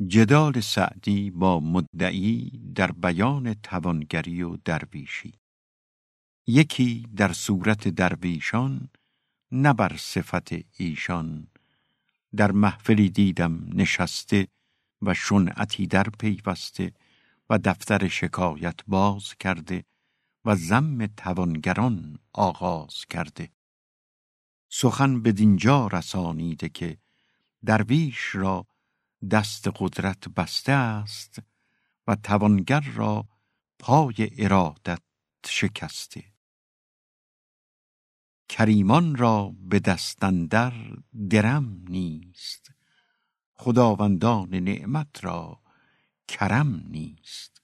جدال سعدی با مدعی در بیان توانگری و درویشی. یکی در صورت درویشان نه بر صفت ایشان. در محفلی دیدم نشسته و شنعتی در پیوسته و دفتر شکایت باز کرده و زم توانگران آغاز کرده. سخن به دینجا رسانیده که درویش را دست قدرت بسته است و توانگر را پای ارادت شکسته. کریمان را به دستندر درم نیست خداوندان نعمت را کرم نیست.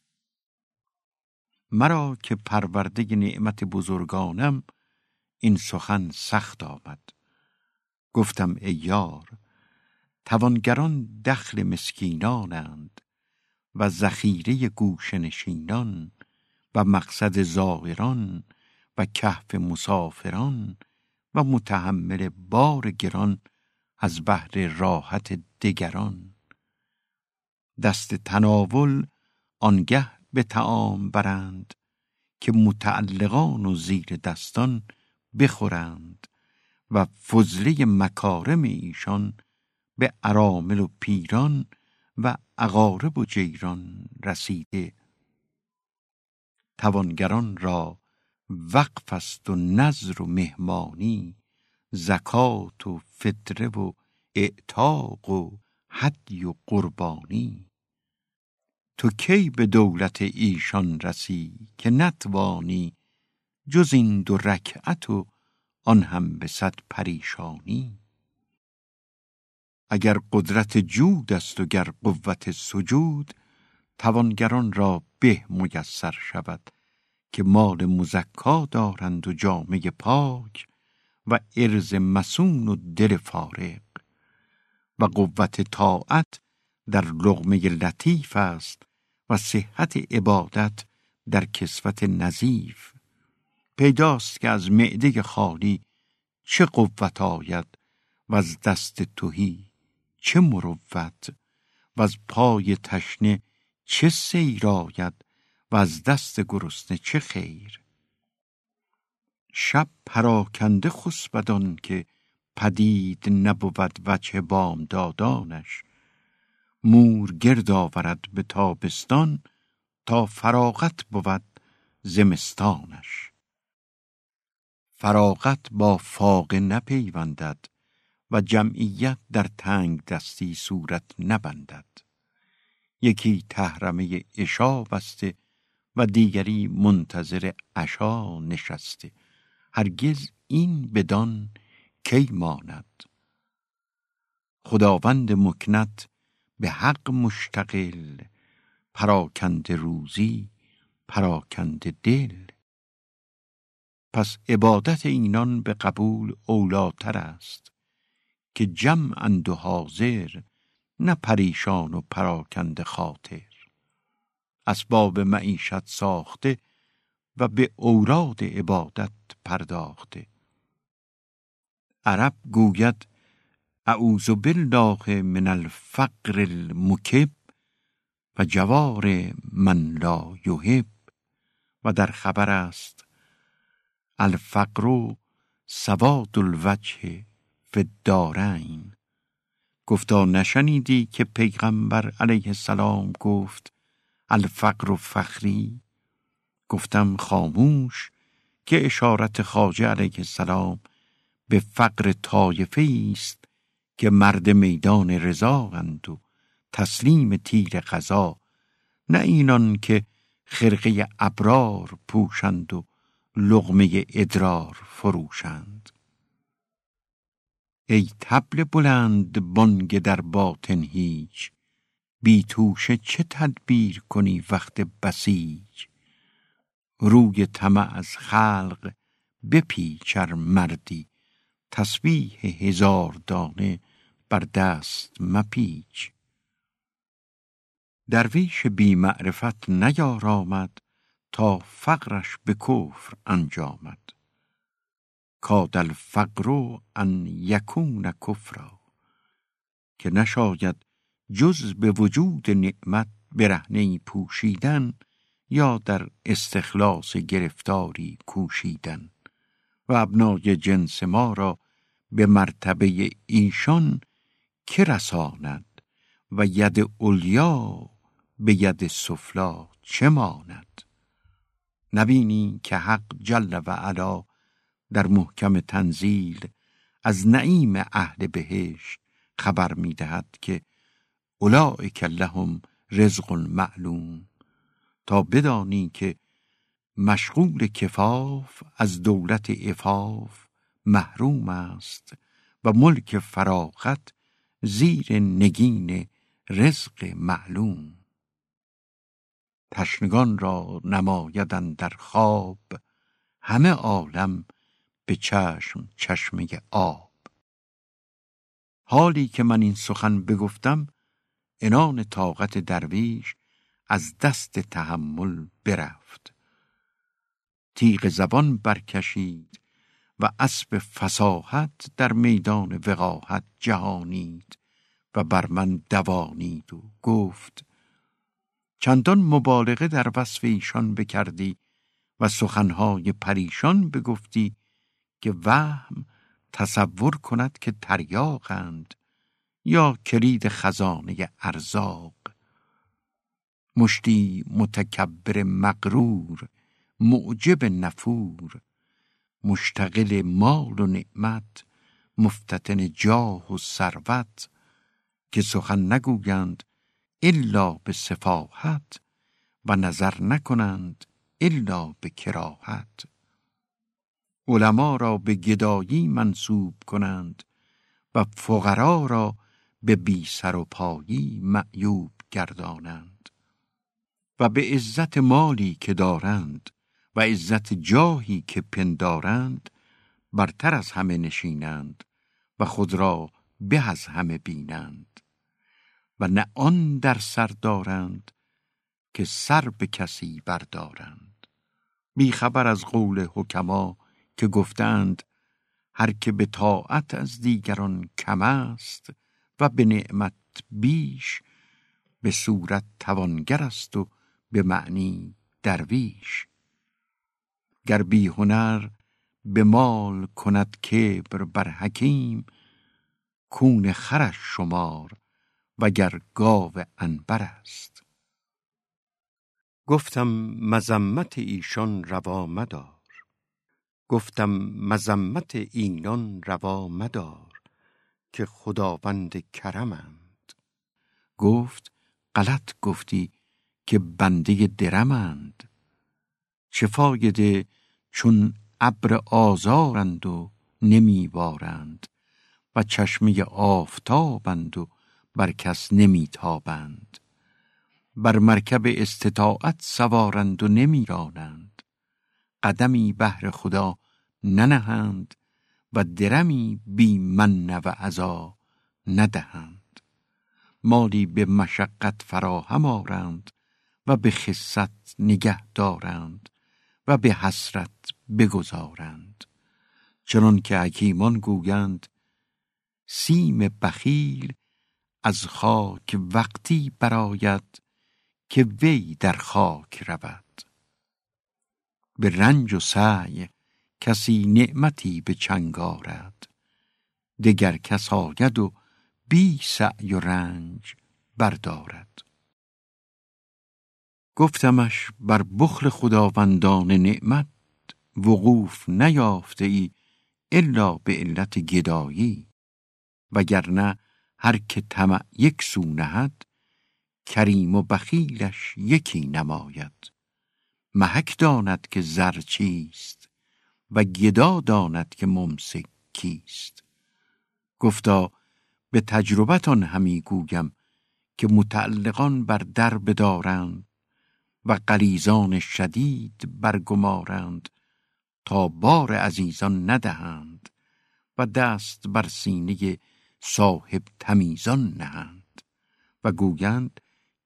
مرا که پرورده نعمت بزرگانم این سخن سخت آمد. گفتم ای یار توانگران دخل مسکینانند و ذخیره گوشنشینان و مقصد زائران و کهف مسافران و متحمل بار گران از بهر راحت دگران. دست تناول آنگه به تعام برند که متعلقان و زیر دستان بخورند و فضله مکارم ایشان به ارامل و پیران و اقارب و جیران رسیده. توانگران را وقف است و نظر و مهمانی زکات و فطره و اعتاق و حدی و قربانی. تو کی به دولت ایشان رسی که نتوانی جز این دو رکعت و آن هم به صد پریشانی؟ اگر قدرت جود است و گر قوت سجود توانگران را به میسر شود که مال مزکا دارند و جامعه پاک و ارز مسون و دل فارق و قوت طاعت در لغمه لطیف است و صحت عبادت در کسوت نظیف. پیداست که از معده خالی چه قوت آید و از دست توهی چه مروت و از پای تشنه چه سیر آید و از دست گرسنه چه خیر؟ شب پراکنده خسبدان که پدید نبود بام دادانش مور گرد آورد به تابستان تا فراغت بود زمستانش. فراغت با فاقه نپیوندد. و جمعیت در تنگ دستی صورت نبندد. یکی تحرمه اشا بسته و دیگری منتظر عشا نشسته. هرگز این بدان کی ماند؟ خداوند مکنت به حق مشتقل پراکند روزی پراکند دل. پس عبادت اینان به قبول اولاتر است. که جمع و حاضر نه پریشان و پراکند خاطر. اسباب معیشت ساخته و به اوراد عبادت پرداخته. عرب گوید اعوذ بالله من الفقر المکب و جوار من لا یحب و در خبر است الفقر سواد الوجه فی الدارین گفتا نشنیدی که پیغمبر علیه السلام گفت الفقر و فخری؟ گفتم خاموش که اشارت خاجه علیه السلام به فقر طایفه است که مرد میدان رضااند و تسلیم تیر قضا. نه اینان که خرقه ابرار پوشند و لغمه ادرار فروشند. ای تبل بلند بانگ در باطن هیچ بی توشه چه تدبیر کنی وقت بسیج؟ روی طمع از خلق بپیچر مردی تسبیح هزار دانه بر دست مپیچ. درویش بی معرفت نیارامد تا فقرش به کفر انجامد. کاد الفقر ان یکون کفرا که نشاید جز به وجود نعمت برهنه پوشیدن یا در استخلاص گرفتاری کوشیدن. و ابنای جنس ما را به مرتبه ایشان که رساند و ید اولیا به ید سفلا چه ماند؟ نبینی که حق جل و علا در محکم تنزیل از نعیم اهل بهشت خبر می‌دهد که اولئک لهم رزق معلوم تا بدانی که مشغول کفاف از دولت افاف محروم است و ملک فراغت زیر نگین رزق معلوم. تشنگان را نمایدن در خواب همه عالم به چشم چشمه آب. حالی که من این سخن بگفتم انان طاقت درویش از دست تحمل برفت. تیغ زبان برکشید و اسب فساحت در میدان وقاحت جهانید و بر من دوانید و گفت چندان مبالغه در وصف ایشان بکردی و سخنهای پریشان بگفتی که وهم تصور کند که تریاقند یا کلید خزانه ارزاق. مشتی متکبر مغرور معجب نفور مشتغل مال و نعمت مفتتن جاه و ثروت که سخن نگویند الا به سفاحت و نظر نکنند الا به کراهت. علما را به گدایی منصوب کنند و فقرا را به بی سر و پایی معیوب گردانند و به عزت مالی که دارند و عزت جاهی که پندارند برتر از همه نشینند و خود را به از همه بینند و نه آن در سر دارند که سر به کسی بردارند. خبر از قول حکما که گفتند هر که به طاعت از دیگران کم است و به نعمت بیش به صورت توانگر است و به معنی درویش. گر بی هنر به مال کند کبر بر حکیم کون خرش شمار وگر گاو انبر است. گفتم مذمت ایشان روا مدار. گفتم مذمت اینان روا مدار که خداوند کرمند. گفت غلط گفتی که بنده درمند. چه فایده چون ابر آزارند و نمیوارند و چشمه آفتابند و بر کس نمیتابند. بر مرکب استطاعت سوارند و نمیرانند. قدمی بهر خدا ننهند و درمی بی من و عذا ندهند. مالی به مشقت فراهم آرند و به خصت نگه دارند و به حسرت بگذارند. چنان که حکیمان گویند سیم بخیل از خاک وقتی براید که وی در خاک رود. به رنج و سعی کسی نعمتی به چنگ دگر کس آید و بی سعی و رنج بردارد. گفتمش بر بخل خداوندان نعمت وقوف نیافته ای الا به علت گدایی وگرنه هر که طمع یک سو نهد کریم و بخیلش یکی نماید. محک داند که زر چیست و گدا داند که ممسک کیست. گفتا به تجربتان همی گویم که متعلقان بر در بدارند و قریزان شدید برگمارند تا بار عزیزان ندهند و دست بر سینه صاحب تمیزان نهند و گویند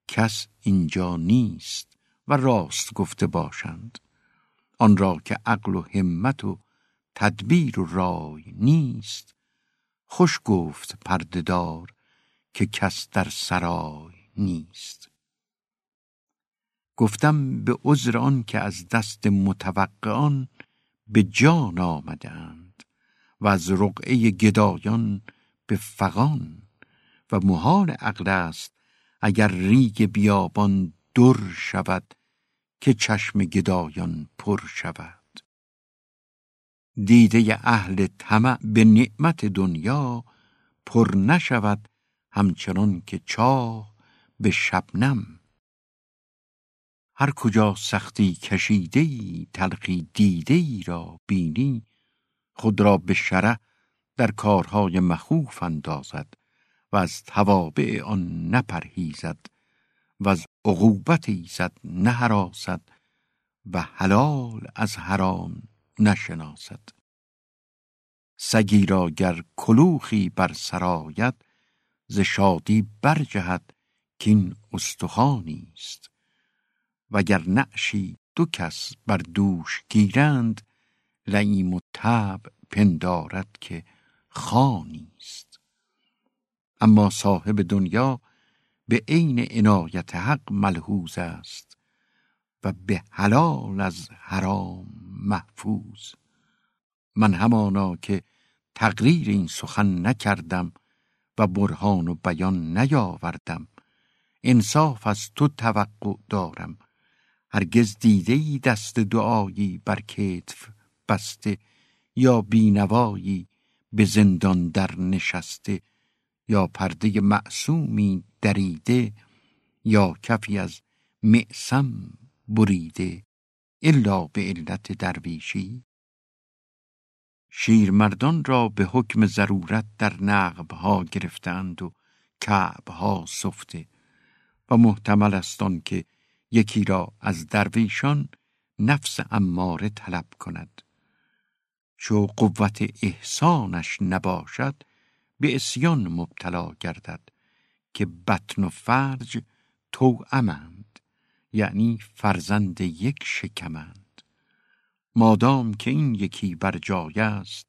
کس اینجا نیست و راست گفته باشند. آن را که عقل و همت و تدبیر و رای نیست. خوش گفت پردهدار که کس در سرای نیست. گفتم به عذر آن که از دست متوقعان به جان آمدند و از رقعه گدایان به فغان و محال عقل است اگر ریگ بیابان در شود که چشم گدایان پر شود. دیده اهل طمع به نعمت دنیا پر نشود همچنان که چاه به شبنم. هر کجا سختی کشیده ای تلخی دیده ای را بینی خود را به شرع در کارهای مخوف اندازد و از توابع آن نپرهیزد. و از عقوبت ایزد نهراسد و حلال از حرام نشناسد. سگی را گر کلوخی بر سرایت ز شادی برجهد کین استخوانی است. وگر نعشی دو کس بر دوش گیرند لعیم و تب پندارد که خانی است. اما صاحب دنیا به عین عنایت حق ملحوظ است و به حلال از حرام محفوظ. من همانا که تقریر این سخن نکردم و برهان و بیان نیاوردم انصاف از تو توقع دارم. هرگز دیده ای دست دعایی بر کتف بسته یا بینوایی به زندان در نشسته یا پرده معصومی دریده یا کفی از معصم بریده الا به علت درویشی؟ شیرمردان را به حکم ضرورت در نقبها گرفتند و کعبها سفته و محتمل است که یکی را از درویشان نفس اماره طلب کند. چو قوت احسانش نباشد به اسیان مبتلا گردد. که بطن و فرج توأمند یعنی فرزند یک شکمند. مادام که این یکی بر جای است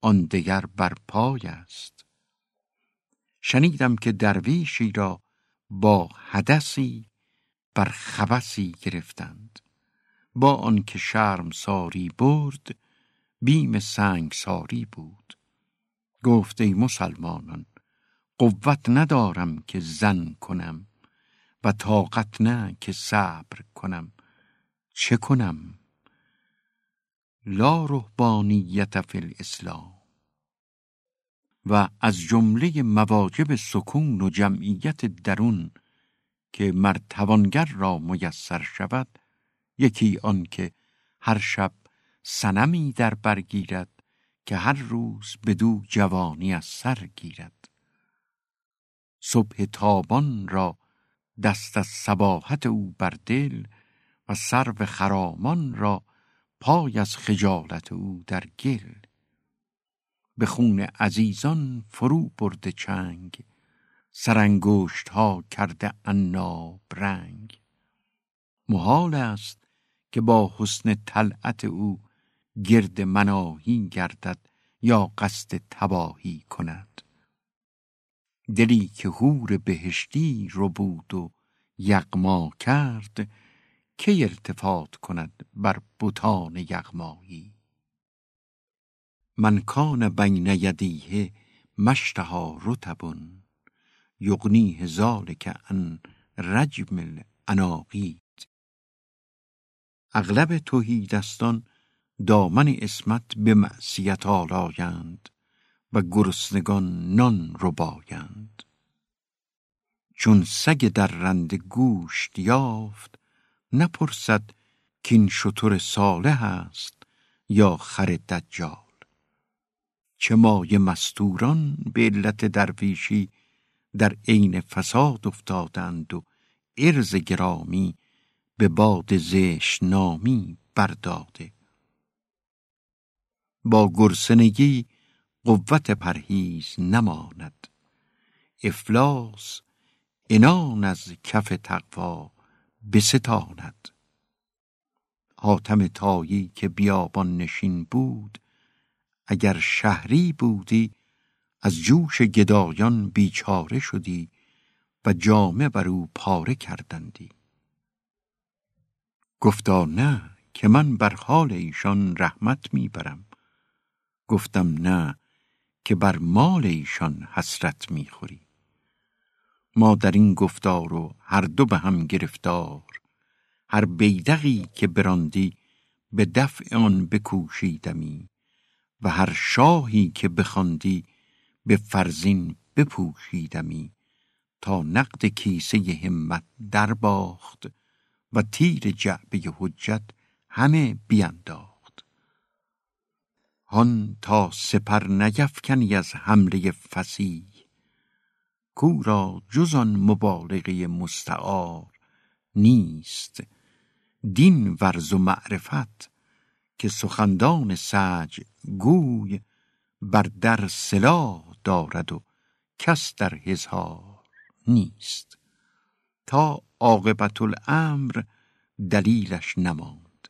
آن دیگر بر پای است. شنیدم که درویشی را با حدثی بر خبسی گرفتند. با آنکه شرم ساری برد بیم سنگ ساری بود. گفت مسلمانان قوت ندارم که زن کنم و طاقت نه که صبر کنم. چه کنم؟ لا رهبانیت فی الاسلام. و از جمله مواجب سکون و جمعیت درون که مرتوانگر را میسر شود یکی آن که هر شب سنمی در برگیرد که هر روز بدو جوانی از سر گیرد. صبح تابان را دست از سباحت او بر دل و سرو خرامان را پای از خجالت او در گل. به خون عزیزان فرو برده چنگ سرانگشت ها کرده عناب رنگ. محال است که با حسن طلعت او گرد مناهی گردد یا قصد تباهی کند. دلی که هور بهشتی رو بود و یغما کرد که ارتفاط کند بر بتان یغمایی؟ من کان بین یدیه ما اشتهی رطب یغنیه ذلک عن رجم العناقید اغلب تهیدستان دامن اسمت به معصیت آلایند. و گرسنگان نان ربایند چون سگ درنده گوشت یافت نپرسد کین شتر صالح است یا خر دجال. چه مایه مستوران به علت درویشی در عین فساد افتادند و ارز گرامی به باد زشت نامی برداده. با گرسنگی قوت پرهیز نماند. افلاس انان از کف تقوا بستاند. حاتم تایی که بیابان نشین بود اگر شهری بودی از جوش گدایان بیچاره شدی و جامه بر او پاره کردندی. گفتا نه که من بر حال ایشان رحمت می‌برم. گفتم نه که بر مال ایشان حسرت می‌خوری. ما در این گفتار و هر دو به هم گرفتار هر بیدقی که براندی به دفع آن بکوشیدمی و هر شاهی که بخواندی به فرزین بپوشیدمی تا نقد کیسه همت در باخت و تیر جعبه حجت همه بینداخت. هان تا سپر نیفکنی از حمله فسیح کو را جز آن مبالغه مستعار نیست. دین ورز و معرفت که سخندان سج گوی بر در سلاح دارد و کس در هزار نیست. تا عاقبت الامر دلیلش نماند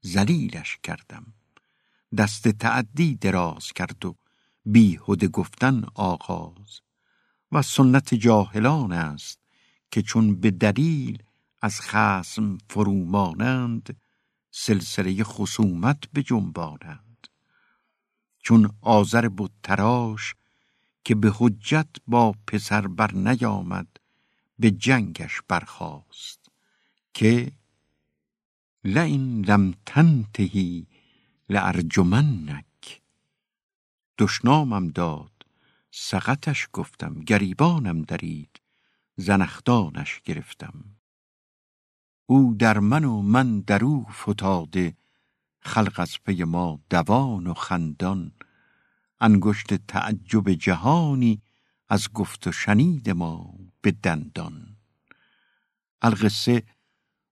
زلیلش کردم. دست تعدی دراز کرد و بیهده گفتن آغاز. و سنت جاهلان است که چون به دلیل از خسم فرومانند سلسله خصومت به جنبانند. چون آذر بتراش که به حجت با پسر بر نیامد به جنگش برخاست که لئن لم تنتهی لارجمنک. دشنامم داد سقطش گفتم گریبانم درید زنخدانش گرفتم. او در من و من در او فتاده خلق از پی ما دوان و خندان. انگشت تعجب جهانی از گفت و شنید ما به دندان. القصه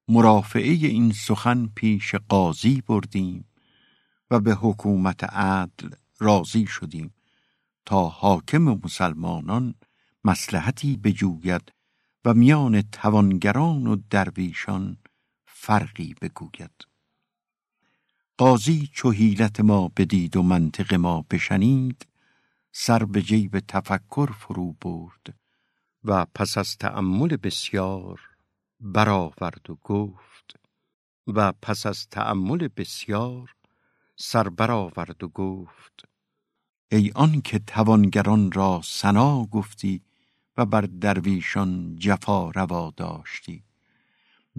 مرافعه این سخن پیش قاضی بردیم. و به حکومت عدل راضی شدیم تا حاکم مسلمانان مسلحتی بجوید و میان توانگران و درویشان فرقی بگوید. قاضی چو حیلت ما بدید و منطق ما بشنید سر به جیب تفکر فرو برد و پس از تأمل بسیار برآورد و گفت و پس از تأمل بسیار سر برآورد و گفت ای آن که توانگران را سنا گفتی و بر درویشان جفا روا داشتی.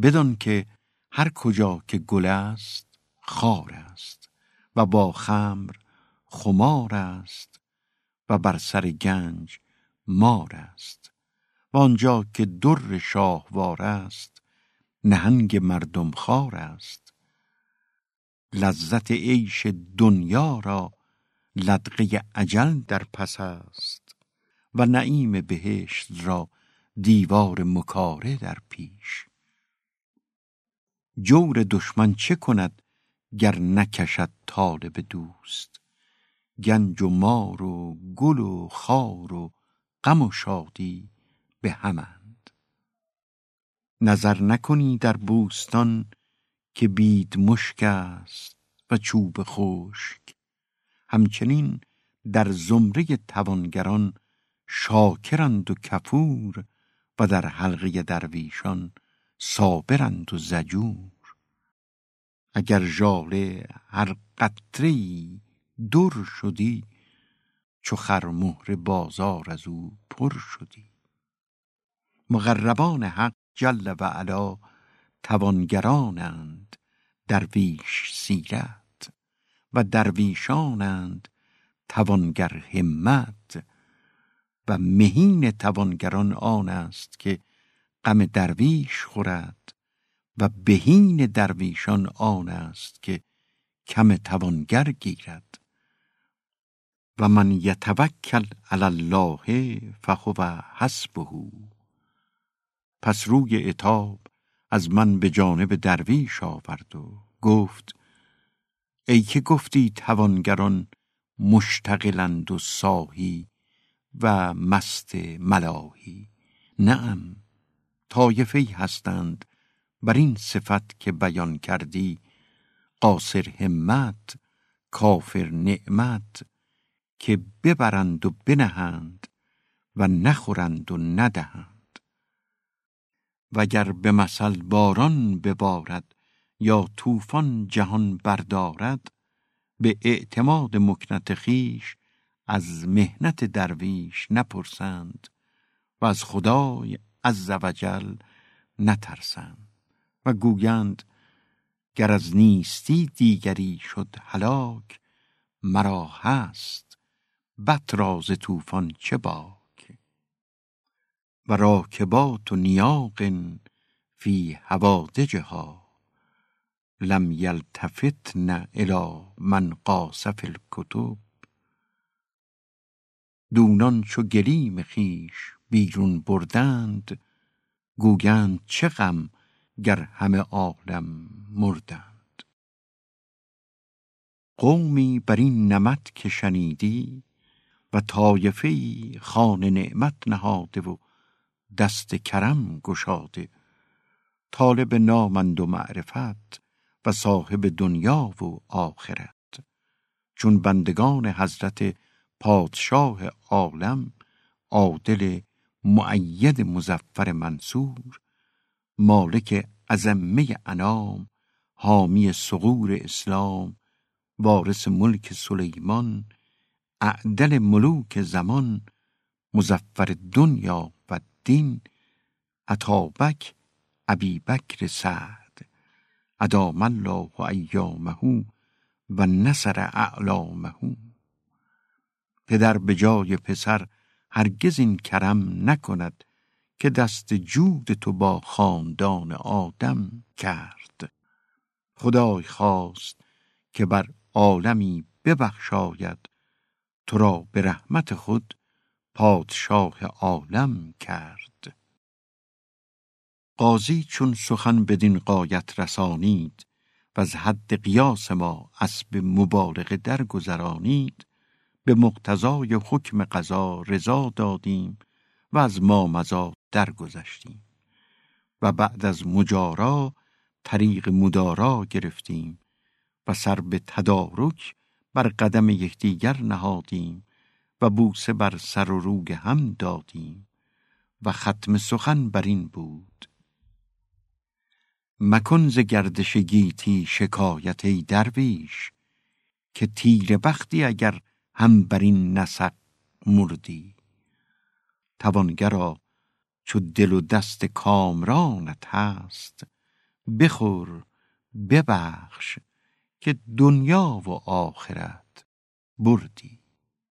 بدان که هر کجا که گل است خار است و با خمر خمار است و بر سر گنج مار است و آنجا که در شاهوار است نهنگ مردم خار است. لذت عیش دنیا را لدغه عجل در پس است و نعیم بهشت را دیوار مکاره در پیش. جور دشمن چه کند گر نکشد طالب دوست؟ گنج و مار و گل و خار و غم و شادی به همند نظر نکنی در بوستان که بید مشک است و چوب خشک. همچنین در زمره توانگران شاکرند و کفور و در حلقه درویشان صابرند و زجور. اگر ژاله هر قطره در شدی چو خرمهر بازار از او پر شدی. مقربان حق جل و علا توانگرانند درویش سیرت و درویشانند توانگر همت و مهین توانگران آن است که غم درویش خورد و بهین درویشان آن است که کم توانگر گیرد. و من یتوکل علی الله فهو حسبه. پس روی اتاب از من به جانب درویش آورد و گفت ای که گفتی توانگران مشتغلند و ساهی و مست ملاهی نعم طایفه هستند بر این صفت که بیان کردی قاصر همت کافر نعمت که ببرند و بنهند و نخورند و ندهند. وگر به مثل باران ببارد یا طوفان جهان بردارد به اعتماد مکنت خیش از مهنت درویش نپرسند و از خدای عز وجل نترسند. و گویند گر از نیستی دیگری شد هلاک مرا هست بط راز طوفان چه باک؟ و راکبات و نیاق فی حوادجها لم یلتفتن الی من قاس فی الکتب. دونان چو گلیم خیش بیرون بردند گویند چه غم گر همه عالم مردند. قومی بر این نمط که شنیدی و طایفه خان نعمت نهاده و دست کرم گشاده طالب نامند و معرفت و صاحب دنیا و آخرت. چون بندگان حضرت پادشاه عالم عادل معید مزفر منصور مالک ازمه انام حامی سغور اسلام وارث ملک سلیمان اعدل ملوک زمان مزفر دنیا و دین عطابک ابی بکر سعد. ادام الله ایامه و نصر اعلامه. پدر به جای پسر هرگز این کرم نکند که دست جود تو با خاندان آدم کرد. خدای خواست که بر عالمی ببخشاید تو را به رحمت خود پادشاه عالم کرد. قاضی چون سخن بدین قایت رسانید و از حد قیاس ما اسب مبالغه درگذرانید به مقتضای حکم قضا رضا دادیم و از ما مزا درگذشتیم و بعد از مجارا طریق مدارا گرفتیم و سر به تدارک بر قدم یکدیگر نهادیم و بوسه بر سر و روگ هم دادیم و ختم سخن بر این بود. مکن ز گردش گیتی شکایت ای درویش که تیر بختی اگر هم بر این نسق مردی. توانگرا چو دل و دست کامرانت هست بخور ببخش که دنیا و آخرت بردی.